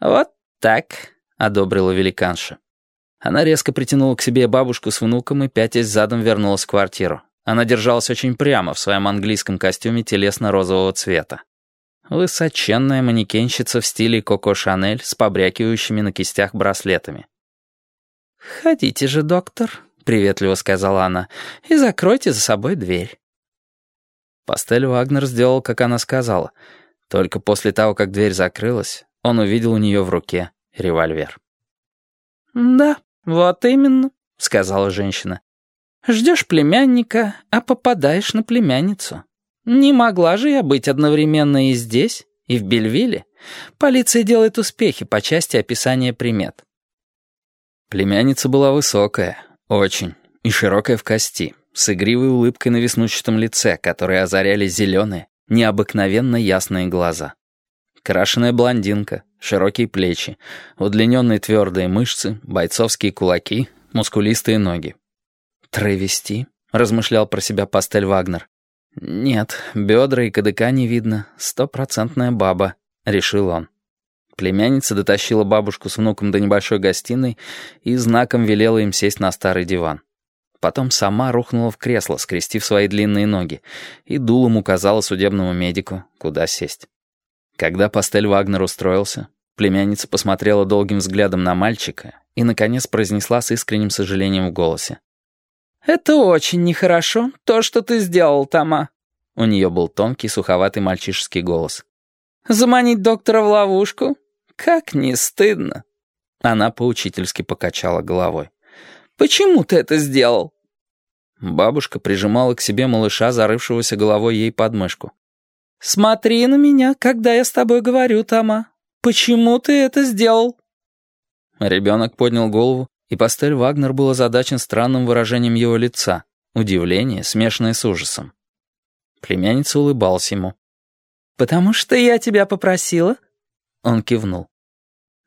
«Вот так», — одобрила великанша. Она резко притянула к себе бабушку с внуком и, пятясь задом, вернулась в квартиру. Она держалась очень прямо в своем английском костюме телесно-розового цвета. Высоченная манекенщица в стиле Коко Шанель с побрякивающими на кистях браслетами. «Ходите же, доктор», — приветливо сказала она, — «и закройте за собой дверь». Пастель Вагнер сделал, как она сказала. Только после того, как дверь закрылась, он увидел у нее в руке револьвер. «Да, вот именно», — сказала женщина. «Ждешь племянника, а попадаешь на племянницу. Не могла же я быть одновременно и здесь, и в Бельвилле. Полиция делает успехи по части описания примет». Племянница была высокая, очень, и широкая в кости, с игривой улыбкой на веснущатом лице, которые озаряли зеленые, необыкновенно ясные глаза. Крашеная блондинка, широкие плечи, удлиненные твердые мышцы, бойцовские кулаки, мускулистые ноги. «Травести?» — размышлял про себя пастель Вагнер. «Нет, бедра и кадыка не видно. Стопроцентная баба», — решил он. Племянница дотащила бабушку с внуком до небольшой гостиной и знаком велела им сесть на старый диван. Потом сама рухнула в кресло, скрестив свои длинные ноги, и дулом указала судебному медику, куда сесть. Когда пастель Вагнер устроился, племянница посмотрела долгим взглядом на мальчика и, наконец, произнесла с искренним сожалением в голосе. «Это очень нехорошо, то, что ты сделал, Тома». У нее был тонкий, суховатый мальчишеский голос. «Заманить доктора в ловушку? Как не стыдно!» Она поучительски покачала головой. «Почему ты это сделал?» Бабушка прижимала к себе малыша, зарывшегося головой ей под мышку. «Смотри на меня, когда я с тобой говорю, Тома. Почему ты это сделал?» Ребенок поднял голову, и пастель Вагнер был озадачен странным выражением его лица, удивление, смешанное с ужасом. Племянница улыбалась ему. «Потому что я тебя попросила?» Он кивнул.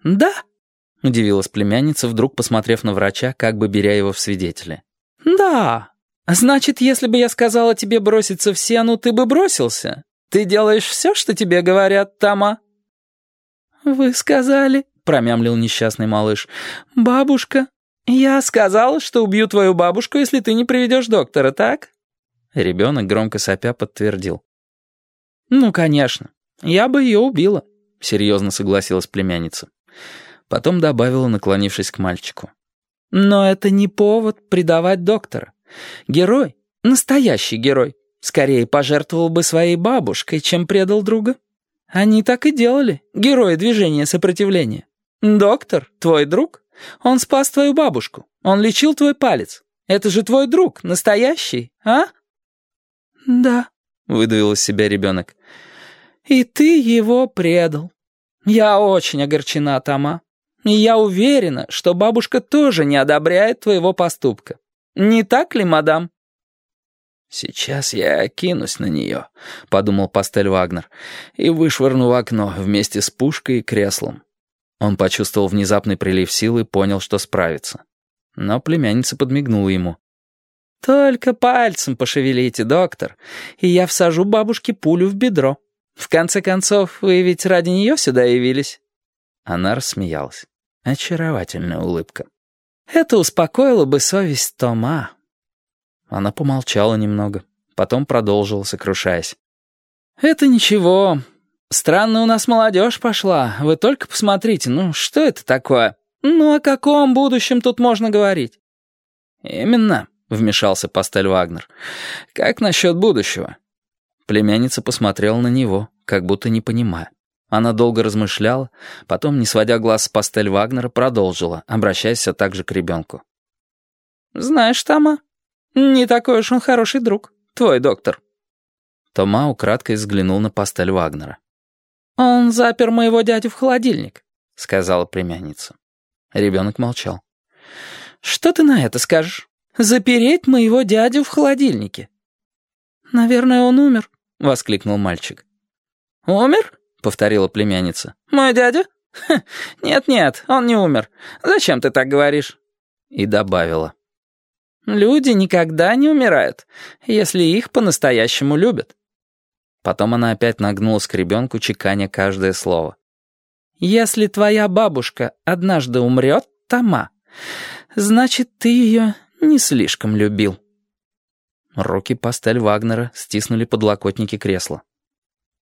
«Да?» — удивилась племянница, вдруг посмотрев на врача, как бы беря его в свидетели. «Да. Значит, если бы я сказала тебе броситься в сену, ты бы бросился? Ты делаешь все, что тебе говорят, Тама?» «Вы сказали», — промямлил несчастный малыш, «бабушка, я сказала, что убью твою бабушку, если ты не приведешь доктора, так?» Ребенок громко сопя подтвердил. «Ну, конечно, я бы ее убила», — серьезно согласилась племянница. Потом добавила, наклонившись к мальчику. «Но это не повод предавать доктора. Герой, настоящий герой, Скорее пожертвовал бы своей бабушкой, чем предал друга. Они так и делали, герои движения сопротивления. Доктор, твой друг, он спас твою бабушку, он лечил твой палец. Это же твой друг, настоящий, а? Да, выдавил из себя ребенок. И ты его предал. Я очень огорчена, Тома. И я уверена, что бабушка тоже не одобряет твоего поступка. Не так ли, мадам? «Сейчас я кинусь на нее», — подумал Пастель Вагнер, и вышвырну в окно вместе с пушкой и креслом. Он почувствовал внезапный прилив силы и понял, что справится. Но племянница подмигнула ему. «Только пальцем пошевелите, доктор, и я всажу бабушке пулю в бедро. В конце концов, вы ведь ради нее сюда явились». Она рассмеялась. Очаровательная улыбка. «Это успокоило бы совесть Тома», она помолчала немного, потом продолжила, сокрушаясь. «Это ничего. Странно у нас молодежь пошла. Вы только посмотрите, ну что это такое? Ну о каком будущем тут можно говорить?» «Именно», — вмешался Пастель Вагнер. «Как насчет будущего?» Племянница посмотрела на него, как будто не понимая. Она долго размышляла, потом, не сводя глаз с Пастель Вагнера, продолжила, обращаясь все так же к ребенку. «Знаешь, Тама, «Не такой уж он хороший друг, твой доктор». Тома украдкой взглянул на пастель Вагнера. «Он запер моего дядю в холодильник», — сказала племянница. Ребенок молчал. «Что ты на это скажешь? Запереть моего дядю в холодильнике?» «Наверное, он умер», — воскликнул мальчик. «Умер?» — повторила племянница. «Мой дядя? Нет-нет, он не умер. Зачем ты так говоришь?» И добавила. Люди никогда не умирают, если их по-настоящему любят». Потом она опять нагнулась к ребенку, чеканя каждое слово. Если твоя бабушка однажды умрет, Тома, значит, ты ее не слишком любил». Руки пастель Вагнера стиснули подлокотники кресла.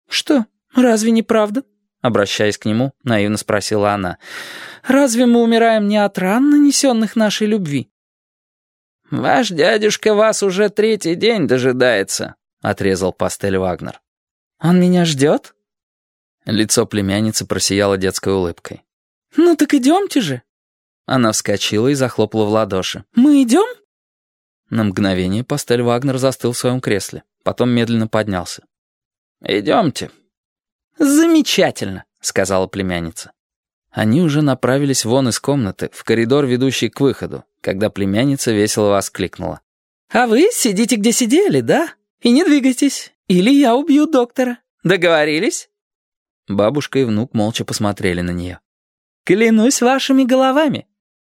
«Что, разве не правда?» Обращаясь к нему, наивно спросила она. «Разве мы умираем не от ран, нанесенных нашей любви?» «Ваш дядюшка вас уже третий день дожидается», — отрезал пастель Вагнер. «Он меня ждет?» Лицо племянницы просияло детской улыбкой. «Ну так идемте же». Она вскочила и захлопала в ладоши. «Мы идем?» На мгновение пастель Вагнер застыл в своем кресле, потом медленно поднялся. «Идемте». «Замечательно», — сказала племянница. Они уже направились вон из комнаты, в коридор, ведущий к выходу, когда племянница весело воскликнула. «А вы сидите, где сидели, да? И не двигайтесь, или я убью доктора. Договорились?» Бабушка и внук молча посмотрели на нее. «Клянусь вашими головами»,